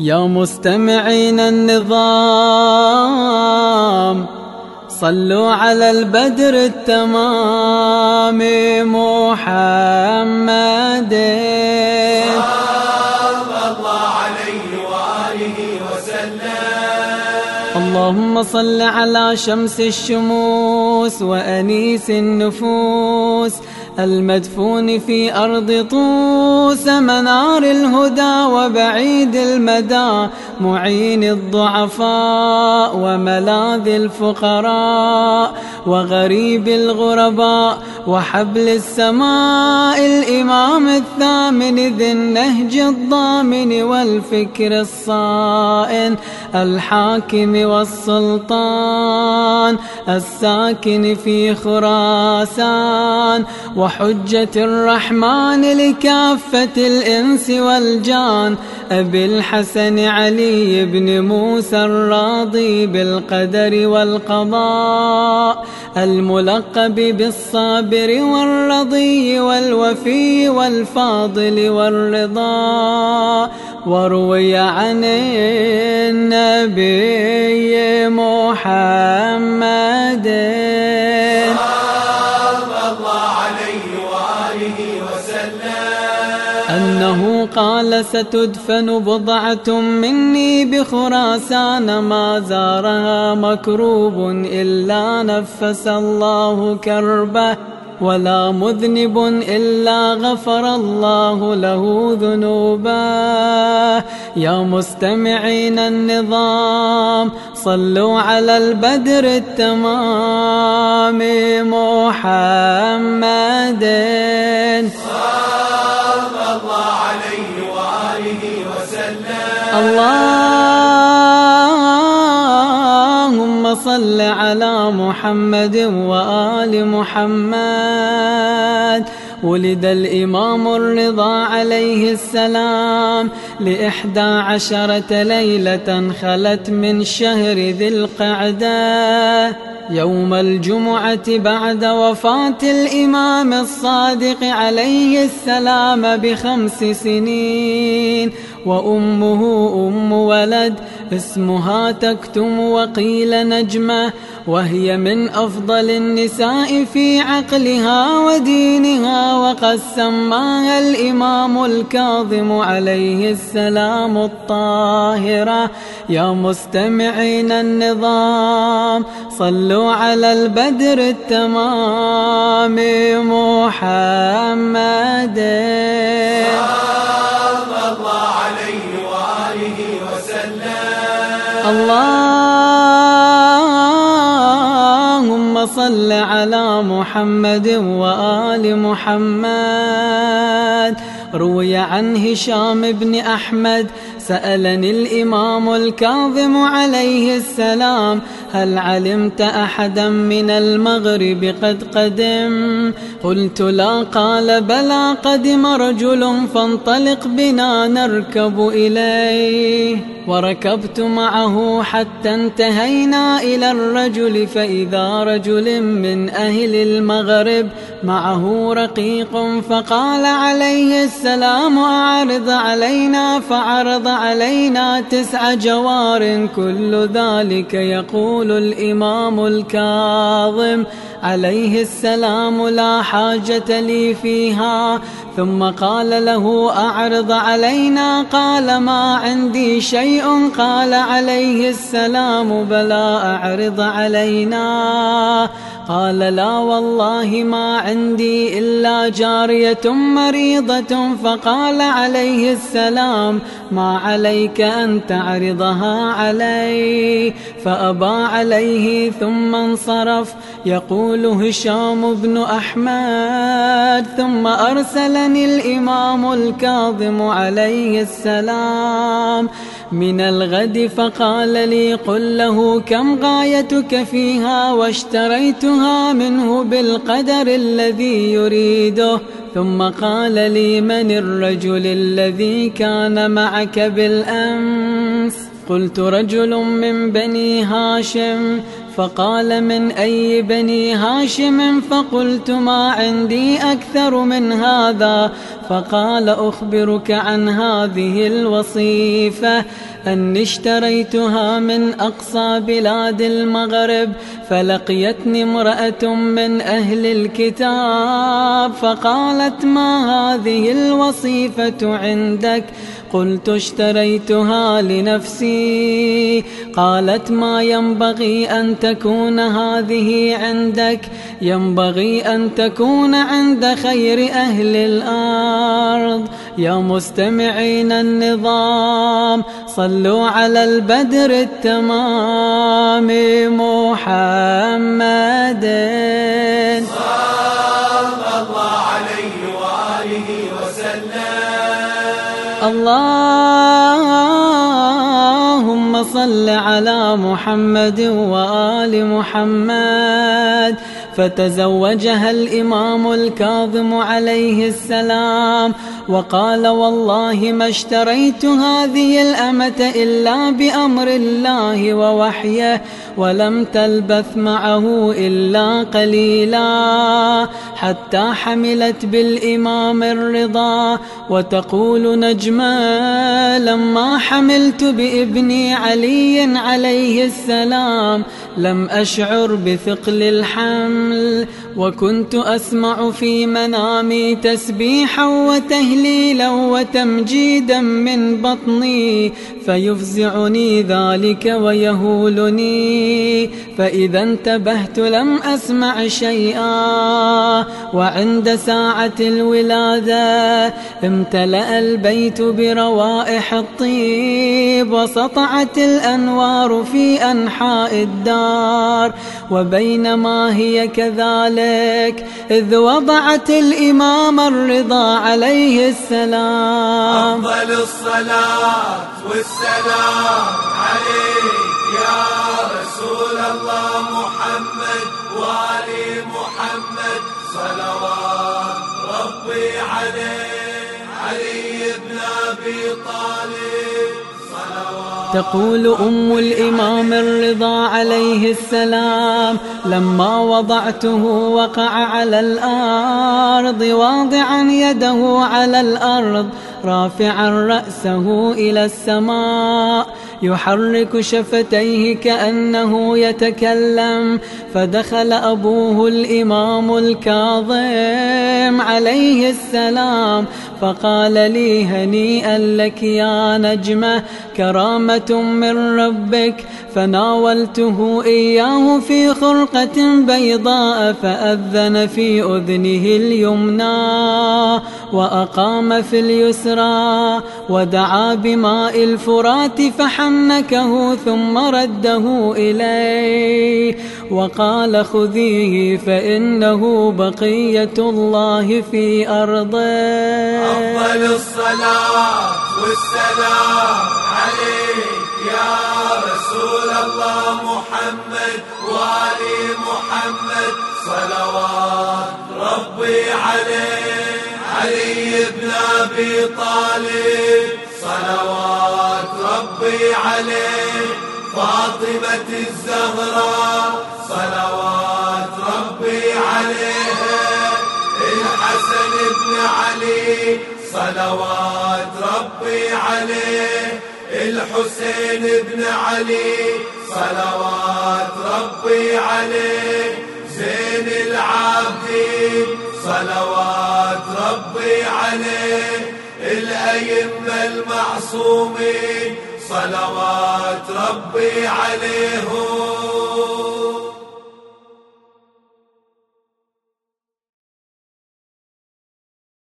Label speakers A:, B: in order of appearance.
A: يا مستمعين النظام صلوا على البدر التمام محمد. اللهم صل على شمس الشموس. وأنيس النفوس. المدفون في أرض طوس منار الهدى وبعيد المدى. معين الضعفاء وملاذ الفقراء. وغريب الغرباء وحبل السماء. الإمام الثامن ذي النهج الضامن والفكر الصائن. الحاكم والسلطان. الساكن في خراسان. وحجة الرحمن لكافة الإنس والجان. أبي الحسن علي بن موسى الراضي بالقدر والقضاء. الملقب بالصابر والرضي والوفي والفاضل والرضا. وروي عن النبي محمد. أنه قال ستدفن بضعة مني بخراسان ما زارها مكروب إلا نفس الله كربه. ولا مذنب إلا غفر الله له ذنوبه. يا مستمعين النظام صلوا على البدر التمام محمد. صل على محمد وآل محمد. ولد الإمام الرضا عليه السلام. لإحدى عشرة ليلة خلت من شهر ذي القعدة. يوم الجمعة بعد وفاة الإمام الصادق عليه السلام بخمس سنين وأمه أم ولد اسمها تكتم وقيل نجمة وهي من أفضل النساء في عقلها ودينها وقد سماها الإمام الكاظم عليه السلام الطاهرة. يا مستمعين النظام صلوا على البدر التمام محمد. اللهم صل على محمد وآل محمد. روي عن هشام بن أحمد سألني الإمام الكاظم عليه السلام هل علمت أحدا من المغرب قد قدم؟ قلت لا قال بلى قدم رجل فانطلق بنا نركب إليه. وركبت معه حتى انتهينا إلى الرجل فإذا رجل من أهل المغرب معه رقيق فقال عليه السلام أعرض علينا فعرض علينا تسع جوار كل ذلك يقول الإمام الكاظم. عليه السلام لا حاجة لي فيها. ثم قال له أعرض علينا؟ قال ما عندي شيء. قال عليه السلام بلى أعرض علينا. قال لا والله ما عندي إلا جارية مريضة. فقال عليه السلام ما عليك أن تعرضها علي؟ فأبى عليه ثم انصرف. يقول هشام بن أحمد ثم أرسلني الإمام الكاظم عليه السلام. من الغد فقال لي قل له كم غايتك فيها واشتريتها منه بالقدر الذي يريده. ثم قال لي من الرجل الذي كان معك بالأمس؟ قلت رجل من بني هاشم. فقال من أي بني هاشم فقلت ما عندي أكثر من هذا فقال أخبرك عن هذه الوصيفة أني اشتريتها من أقصى بلاد المغرب فلقيتني امرأة من أهل الكتاب فقالت ما هذه الوصيفة عندك قلت اشتريتها لنفسي. قالت ما ينبغي أن تكون هذه عندك. ينبغي أن تكون عند خير أهل الأرض. يا مستمعين النظام صلوا على البدر التمام محمد. اللهم صل على محمد وآل محمد. فتزوجها الإمام الكاظم عليه السلام. وقال والله ما اشتريت هذه الأمة إلا بأمر الله ووحيه. ولم تلبث معه إلا قليلا حتى حملت بالإمام الرضا وتقول نجمة لما حملت بابني علي عليه السلام لم أشعر بثقل الحمل وكنت أسمع في منامي تسبيحا وتهليلا وتمجيدا من بطني فيفزعني ذلك ويهولني فإذا انتبهت لم أسمع شيئا وعند ساعة الولادة امتلأ البيت بروائح الطيب وسطعت الأنوار في أنحاء الدار وبينما هي كذلك إذ وضعت الإمام الرضا عليه السلام.
B: أفضل الصلاة والسلام عليك. يا رسول الله محمد وآل محمد صلوات ربي عليه. علي بن أبي طالب
A: تقول أم الإمام الرضا عليه السلام لما وضعته وقع على الأرض واضعا يده على الأرض رافعا رأسه إلى السماء. يحرك شفتيه كأنه يتكلم فدخل أبوه الإمام الكاظم عليه السلام. فقال لي هنيئا لك يا نجمة كرامة من ربك. فناولته إياه في خرقة بيضاء فأذن في أذنه اليمنى وأقام في اليسرى ودعا بماء الفرات فحنكه ثم رده إليه. وقال خذيه فإنه بقية الله في أرضه.
B: أفضل الصلاة والسلام عليك يا رسول الله محمد وآل محمد. صلوات ربي عليه علي بن أبي طالب. صلوات ربي عليه فاطمة الزهراء. صلوات ربي بن علي صلوات ربي عليه. الحسين بن علي صلوات ربي عليه. زين العابدين صلوات ربي عليه. الأئمة المعصومين صلوات ربي عليهم.